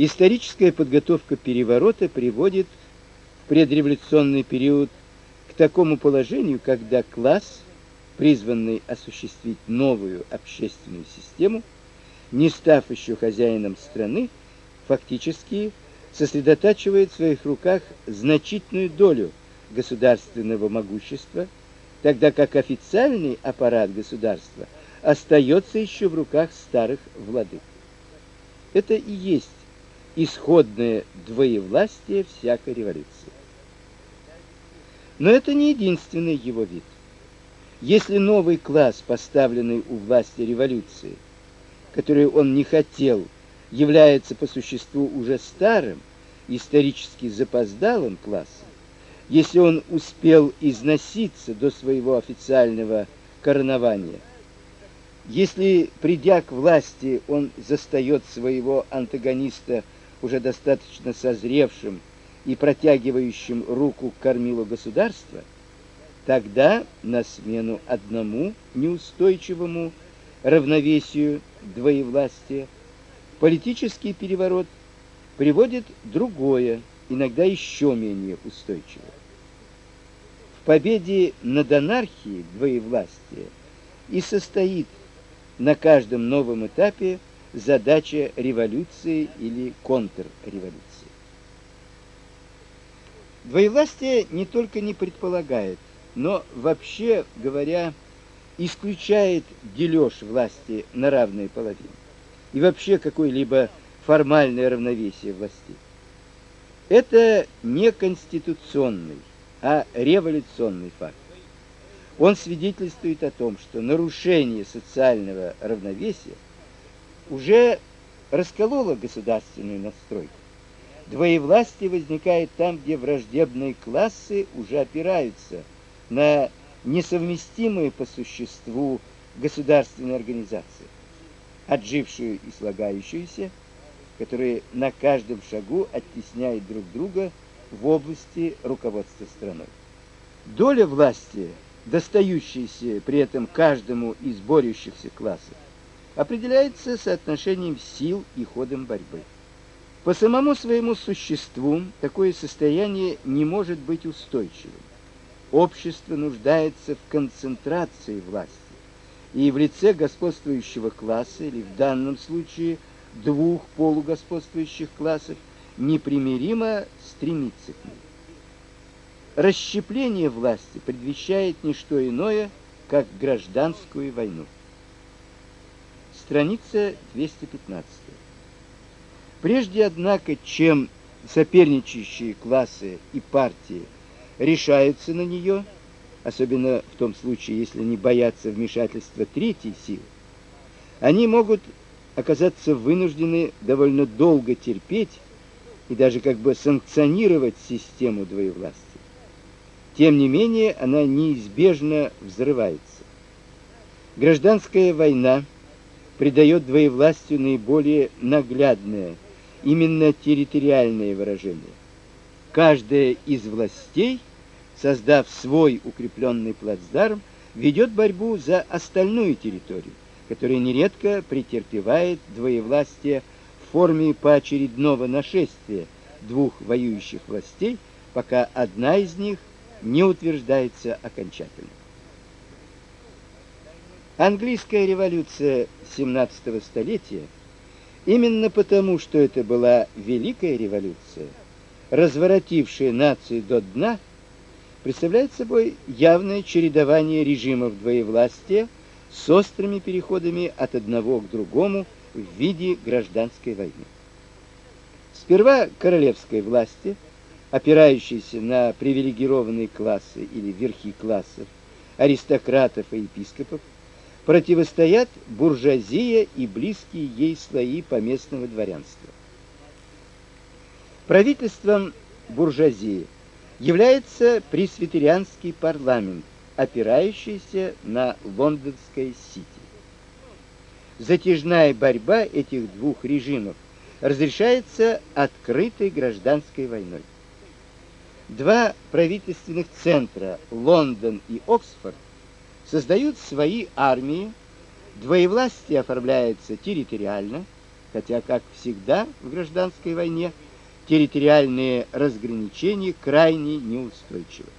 Историческая подготовка переворота приводит в предреволюционный период к такому положению, когда класс, призванный осуществить новую общественную систему, не став еще хозяином страны, фактически сосредотачивает в своих руках значительную долю государственного могущества, тогда как официальный аппарат государства остается еще в руках старых владык. Это и есть исходное двоевластие всякой революции. Но это не единственный его вид. Если новый класс, поставленный у власти революции, который он не хотел, является по существу уже старым, исторически запоздалым классом, если он успел износиться до своего официального коронования, если придя к власти, он застаёт своего антагониста уже достаточно созревшим и протягивающим руку к кормилу государства, тогда на смену одному неустойчивому равновесию двоевластия политический переворот приводит другое, иногда еще менее устойчивое. В победе над анархией двоевластия и состоит на каждом новом этапе задача революции или контрреволюции. Двоевластие не только не предполагает, но вообще говоря, исключает дележ власти на равные половины и вообще какой-либо формальное равновесие властей. Это не конституционный, а революционный факт. Он свидетельствует о том, что нарушение социального равновесия уже раскололо государственную настройку. Двоевластие возникает там, где враждебные классы уже опираются на несовместимые по существу государственные организации, отжившую и слагающуюся, которые на каждом шагу оттесняют друг друга в области руководства страной. Доля власти, достающаяся при этом каждому из борющихся классов, определяется соотношением сил и ходом борьбы. По самому своему существу такое состояние не может быть устойчивым. Общество нуждается в концентрации власти, и в лице господствующего класса или в данном случае двух полугосподствующих классов непримиримо стремится к ней. Расщепление власти предвещает не что иное, как гражданскую войну. Страница 215. Прежде, однако, чем соперничающие классы и партии решаются на нее, особенно в том случае, если не боятся вмешательства третьей силы, они могут оказаться вынуждены довольно долго терпеть и даже как бы санкционировать систему двоевластия. Тем не менее, она неизбежно взрывается. Гражданская война придает двоевластию наиболее наглядное, именно территориальное выражение. Каждая из властей, создав свой укрепленный плацдарм, ведет борьбу за остальную территорию, которая нередко претерпевает двоевластие в форме поочередного нашествия двух воюющих властей, пока одна из них не утверждается окончательно. Английская революция 17 столетия именно потому, что это была великая революция, разворотившая нацию до дна, представляет собой явное чередование режимов двоевластия с острыми переходами от одного к другому в виде гражданской войны. Сперва королевской власти, опирающейся на привилегированные классы или верхи классов, аристократов и епископов, противостоят буржуазия и близкие ей слои поместного дворянства. Правительством буржуазии является пресвитерианский парламент, опирающийся на лондонское сити. Затяжная борьба этих двух режимов разрешается открытой гражданской войной. Два правительственных центра, Лондон и Оксфорд, создают свои армии, двоевластие оформляется территориально, хотя, как всегда в гражданской войне, территориальные разграничения крайне неустойчивы.